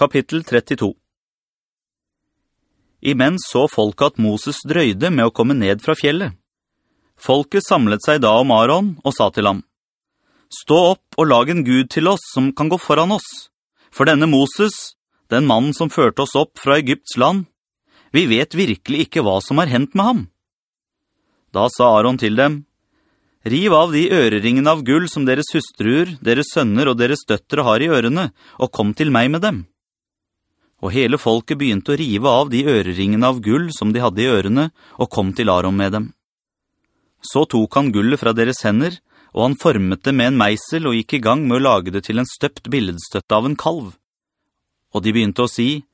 Kapittel 32 Imens så folket at Moses drøyde med å komme ned fra fjellet. Folket samlet seg da om Aaron og sa til ham, «Stå opp og lag en Gud til oss som kan gå foran oss, for denne Moses, den mannen som førte oss opp fra Egypts land, vi vet virkelig ikke hva som har hendt med ham.» Da sa Aaron til dem, «Riv av de øreringene av gull som deres hustruer, deres sønner og deres døttere har i ørene, og kom til meg med dem.» Og hele folket begynte å rive av de øreringene av gull som de hadde i ørene, og kom til Aron med dem. Så tok han gullet fra deres hender, og han formet det med en meisel og gikk i gang med å lage det til en støpt billedstøtte av en kalv. Og de begynte å si,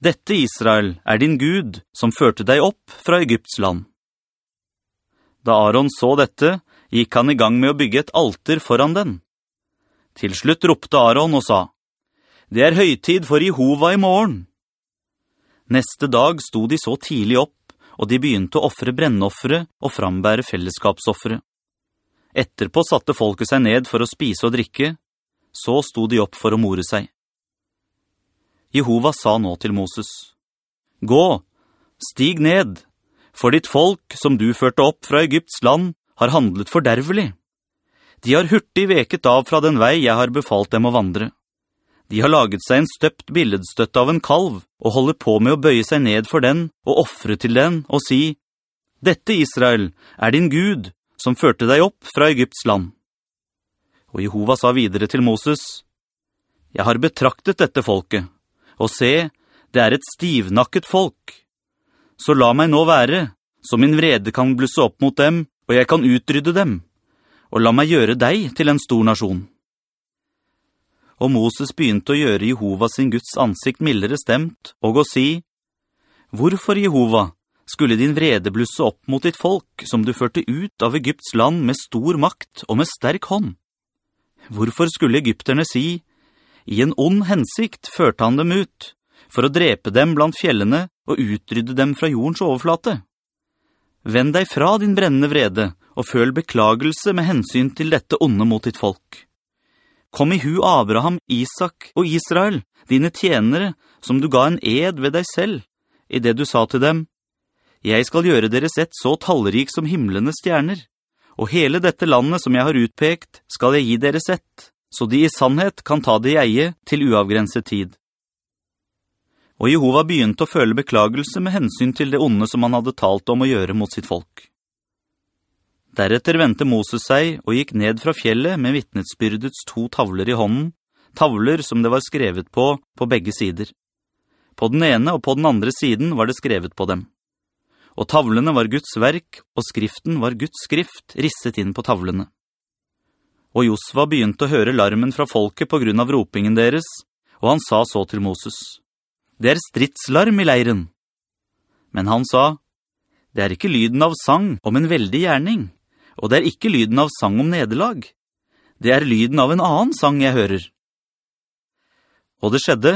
«Dette, Israel, er din Gud, som førte deg opp fra Egypts land.» Da Aaron så dette, gikk han i gang med å bygge et alter foran den. Til slutt ropte Aaron og sa, «Det er høytid for Jehova i morgen.» Neste dag sto de så tidlig opp, og de begynte å offre brennoffere og frambære fellesskapsoffere. Etterpå satte folket seg ned for å spise og drikke, så sto de opp for å more seg. Jehova sa nå til Moses, «Gå, stig ned, for ditt folk som du førte opp fra Egypts land har handlet fordervelig. De har hurtig veket av fra den vei jeg har befalt dem å vandre. De har laget seg en støpt billedstøtte av en kalv, og holder på med å bøye seg ned for den, og offre til den, og si, «Dette, Israel, er din Gud, som førte deg opp fra Egypts land.» Og Jehova sa videre til Moses, «Jeg har betraktet dette folket, og se, det er et stivnakket folk. Så la meg nå være, så min vrede kan blusse opp mot dem, og jeg kan utrydde dem, og la meg gjøre deg til en stor nasjon.» Og Moses begynte å gjøre Jehova sin Guds ansikt mildere stemt, og å si, «Hvorfor, Jehova, skulle din vrede blusse opp mot ditt folk, som du førte ut av Egypts land med stor makt og med sterk hånd? Hvorfor skulle egypterne si, i en ond hensikt førte han dem ut, for å drepe dem blant fjellene og utrydde dem fra jordens overflate? Vend deg fra din brennende vrede, og føl beklagelse med hensyn til dette onde mot ditt folk. Kom i hu Abraham, Isak og Israel, dine tjenere, som du ga en ed ved deg selv, i det du sa til dem, «Jeg skal gjøre deres ett så tallrik som himmelene stjerner, og hele dette landet som jeg har utpekt skal jeg gi deres ett, så de i sannhet kan ta det i eie til uavgrenset tid.» Og Jehova begynte å føle beklagelse med hensyn til det onde som han hadde talt om å gjøre mot sitt folk. Deretter ventet Moses seg og gikk ned fra fjellet med vittnetsbyrdets to tavler i hånden, tavler som det var skrevet på på begge sider. På den ene og på den andre siden var det skrevet på dem. Og tavlene var Guds verk, og skriften var Guds skrift risset inn på tavlene. Og Josva begynte å høre larmen fra folket på grunn av ropingen deres, og han sa så til Moses, «Det er stridslarm i leiren.» Men han sa, «Det er ikke lyden av sang om en veldig gjerning, og det er ikke lyden av sang om nederlag. Det er lyden av en annen sang jeg hører.» Og det skjedde,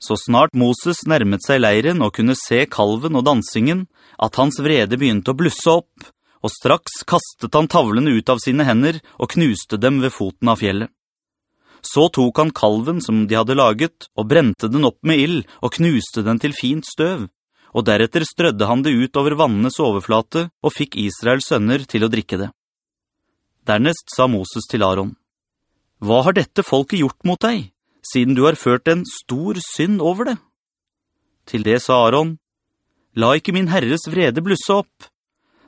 så snart Moses nærmet seg leiren og kunne se kalven og dansingen, at hans vrede begynte å blusse opp, og straks kastet han tavlene ut av sine hender og knuste dem ved foten av fjellet. Så tok han kalven som de hadde laget, og brente den opp med ill og knuste den til fint støv, og deretter strødde han det ut over vannenes overflate og fikk Israels sønner til å drikke det. Dernest sa Moses til Aaron, «Hva har dette folket gjort mot deg, siden du har ført en stor synd over det?» Til det sa Aaron, «La ikke min herres vrede blusse opp.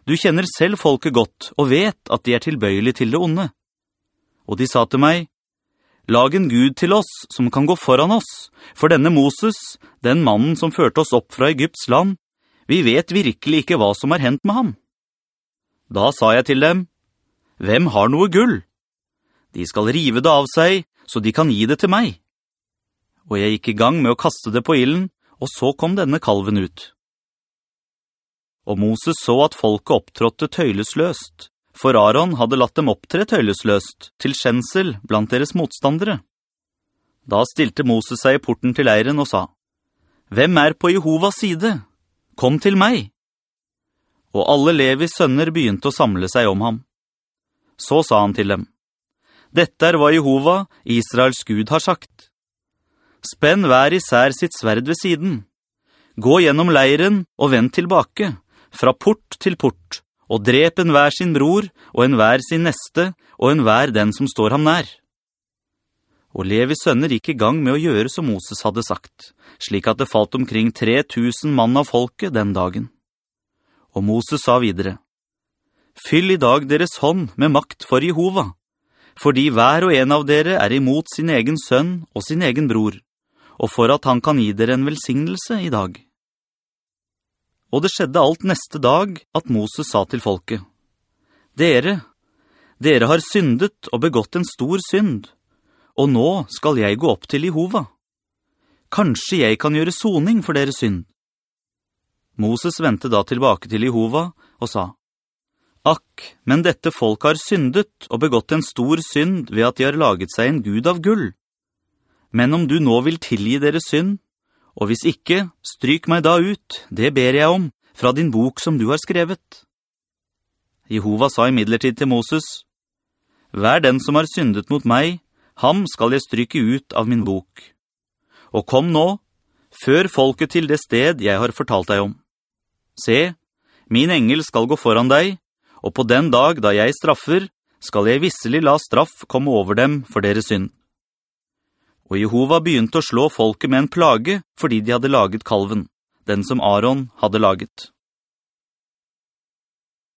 Du kjenner selv folket godt, og vet at de er tilbøyelige til det onde.» Og de sa til meg, «Lag en Gud til oss som kan gå foran oss, for denne Moses, den mannen som førte oss opp fra Egypts land, vi vet virkelig ikke hva som har hendt med ham.» Da sa jeg til dem, «Hvem har noe gull? De skal rive det av seg, så de kan gi det til meg.» Og jeg gikk i gang med å kaste det på illen, og så kom denne kalven ut. Og Moses så at folket opptrådte tøylesløst, for Aaron hadde latt dem opptre tøylesløst, til kjensel blant deres motstandere. Da stilte Moses seg i porten til leiren og sa, «Hvem er på Jehovas side? Kom til meg!» Og alle Levis sønner begynte å samle seg om ham. Så sa han til dem, «Dette er hva Jehova, Israels Gud, har sagt. Spenn hver især sitt sverd ved siden. Gå gjennom leiren og vend tilbake, fra port til port, og drep en hver sin bror, og en hver sin neste, og en hver den som står ham nær. Og Levis sønner gikk i gang med å gjøre som Moses hadde sagt, slik at det falt omkring 3000 mann av folket den dagen. Og Moses sa videre, «Fyll i dag deres hånd med makt for Jehova, fordi hver og en av dere er imot sin egen sønn og sin egen bror, og for at han kan gi dere en velsignelse i dag.» Og det skjedde alt neste dag at Moses sa til folket, «Dere, dere har syndet og begått en stor synd, og nå skal jeg gå opp til Jehova. Kanskje jeg kan gjøre soning for deres synd.» Moses ventet da tilbake til Jehova og sa, «Akk, men dette folk har syndet og begått en stor synd ved at de har laget seg en gud av gull. Men om du nå vil tilgi deres synd, og hvis ikke, stryk meg da ut, det ber jeg om, fra din bok som du har skrevet. Jehova sa i midlertid til Moses, «Vær den som har syndet mot meg, ham skal jeg stryke ut av min bok. Og kom nå, før folket til det sted jeg har fortalt deg om. Se, min engel skal gå foran deg, og på den dag da jeg straffer, skal jeg visselig la straff komme over dem for deres synd. Og Jehova begynte å slå folket med en plage fordi de hadde laget kalven, den som Aaron hadde laget.